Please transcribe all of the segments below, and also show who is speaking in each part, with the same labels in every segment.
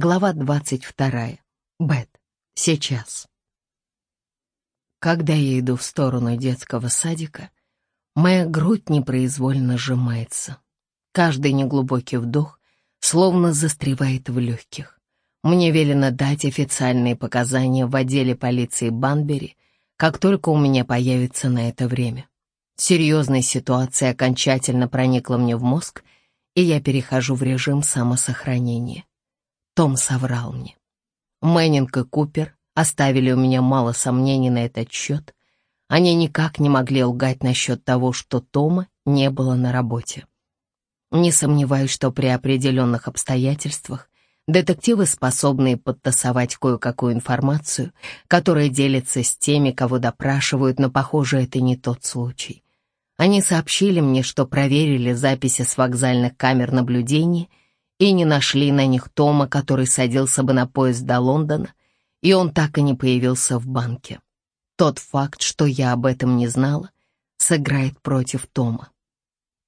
Speaker 1: Глава двадцать вторая. Бет. Сейчас. Когда я иду в сторону детского садика, моя грудь непроизвольно сжимается. Каждый неглубокий вдох словно застревает в легких. Мне велено дать официальные показания в отделе полиции Банбери, как только у меня появится на это время. Серьезная ситуация окончательно проникла мне в мозг, и я перехожу в режим самосохранения. Том соврал мне. Мэннинг и Купер оставили у меня мало сомнений на этот счет. Они никак не могли лгать насчет того, что Тома не было на работе. Не сомневаюсь, что при определенных обстоятельствах детективы способны подтасовать кое-какую информацию, которая делится с теми, кого допрашивают, но, похоже, это не тот случай. Они сообщили мне, что проверили записи с вокзальных камер наблюдения и не нашли на них Тома, который садился бы на поезд до Лондона, и он так и не появился в банке. Тот факт, что я об этом не знала, сыграет против Тома.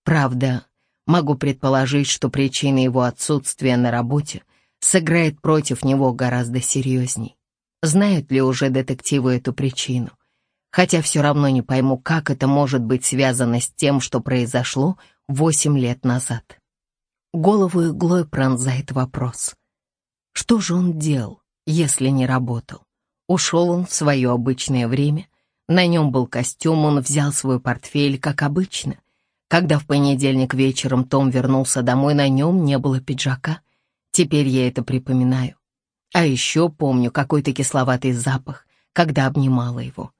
Speaker 1: Правда, могу предположить, что причина его отсутствия на работе сыграет против него гораздо серьезней. Знают ли уже детективы эту причину? Хотя все равно не пойму, как это может быть связано с тем, что произошло восемь лет назад. Голову иглой пронзает вопрос. Что же он делал, если не работал? Ушел он в свое обычное время, на нем был костюм, он взял свой портфель, как обычно. Когда в понедельник вечером Том вернулся домой, на нем не было пиджака. Теперь я это припоминаю. А еще помню какой-то кисловатый запах, когда обнимала его.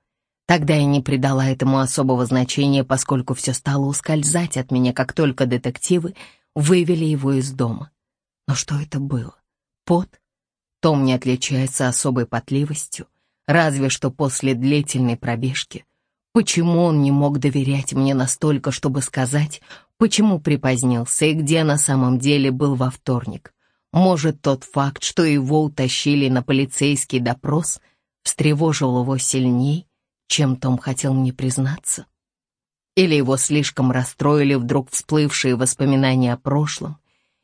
Speaker 1: Тогда я не придала этому особого значения, поскольку все стало ускользать от меня, как только детективы вывели его из дома. Но что это было? Пот? Том не отличается особой потливостью, разве что после длительной пробежки. Почему он не мог доверять мне настолько, чтобы сказать, почему припозднился и где на самом деле был во вторник? Может, тот факт, что его утащили на полицейский допрос, встревожил его сильней, чем Том хотел мне признаться? Или его слишком расстроили вдруг всплывшие воспоминания о прошлом?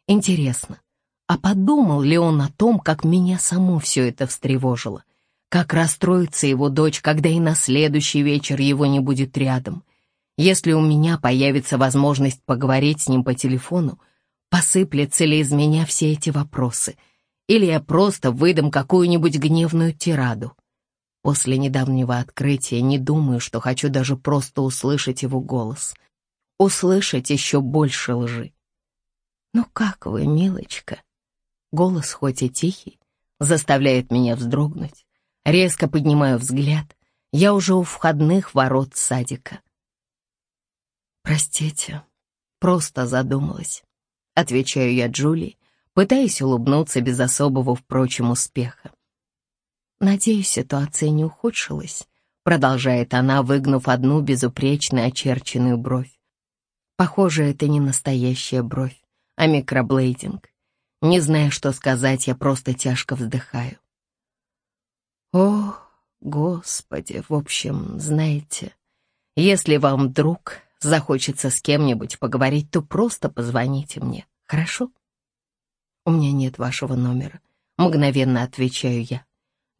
Speaker 1: Интересно, а подумал ли он о том, как меня само все это встревожило? Как расстроится его дочь, когда и на следующий вечер его не будет рядом? Если у меня появится возможность поговорить с ним по телефону, посыплятся ли из меня все эти вопросы? Или я просто выдам какую-нибудь гневную тираду? После недавнего открытия не думаю, что хочу даже просто услышать его голос. Услышать еще больше лжи. «Ну как вы, милочка?» Голос, хоть и тихий, заставляет меня вздрогнуть. Резко поднимаю взгляд. Я уже у входных ворот садика. «Простите, просто задумалась», — отвечаю я Джулии, пытаясь улыбнуться без особого, впрочем, успеха. «Надеюсь, ситуация не ухудшилась», — продолжает она, выгнув одну безупречно очерченную бровь. «Похоже, это не настоящая бровь, а микроблейдинг. Не зная, что сказать, я просто тяжко вздыхаю. О, Господи, в общем, знаете, если вам вдруг захочется с кем-нибудь поговорить, то просто позвоните мне, хорошо? У меня нет вашего номера, мгновенно отвечаю я.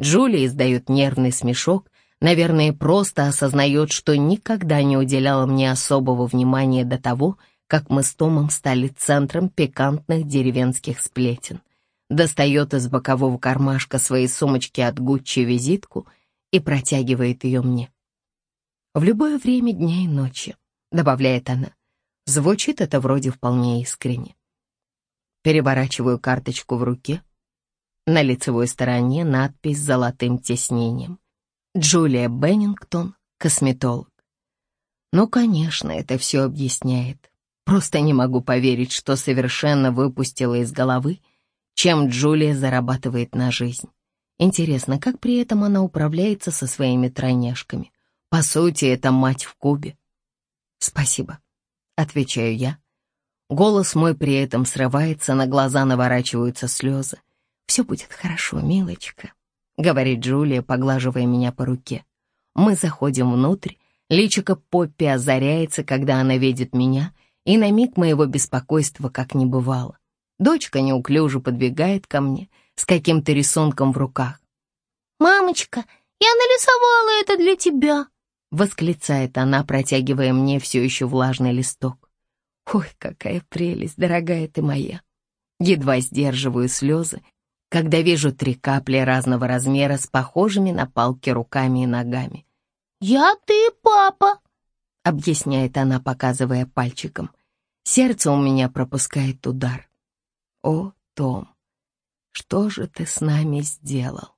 Speaker 1: Джулия издает нервный смешок, наверное, просто осознает, что никогда не уделяла мне особого внимания до того, как мы с Томом стали центром пикантных деревенских сплетен. Достает из бокового кармашка своей сумочки от Гуччи визитку и протягивает ее мне. «В любое время дня и ночи», — добавляет она. Звучит это вроде вполне искренне. Переворачиваю карточку в руке — на лицевой стороне надпись с золотым тиснением. Джулия Беннингтон, косметолог. Ну, конечно, это все объясняет. Просто не могу поверить, что совершенно выпустила из головы, чем Джулия зарабатывает на жизнь. Интересно, как при этом она управляется со своими тройняшками? По сути, это мать в кубе. «Спасибо», — отвечаю я. Голос мой при этом срывается, на глаза наворачиваются слезы. «Все будет хорошо, милочка», — говорит Джулия, поглаживая меня по руке. Мы заходим внутрь, личико Поппи озаряется, когда она видит меня, и на миг моего беспокойства как не бывало. Дочка неуклюже подбегает ко мне, с каким-то рисунком в руках.
Speaker 2: «Мамочка, я нарисовала это для тебя!»
Speaker 1: — восклицает она, протягивая мне все еще влажный листок. «Ой, какая прелесть, дорогая ты моя!» Едва сдерживаю слезы, когда вижу три капли разного размера с похожими на палки руками и ногами.
Speaker 2: «Я ты, папа!»
Speaker 1: — объясняет она, показывая пальчиком. Сердце у меня пропускает удар. «О, Том, что же ты с нами сделал?»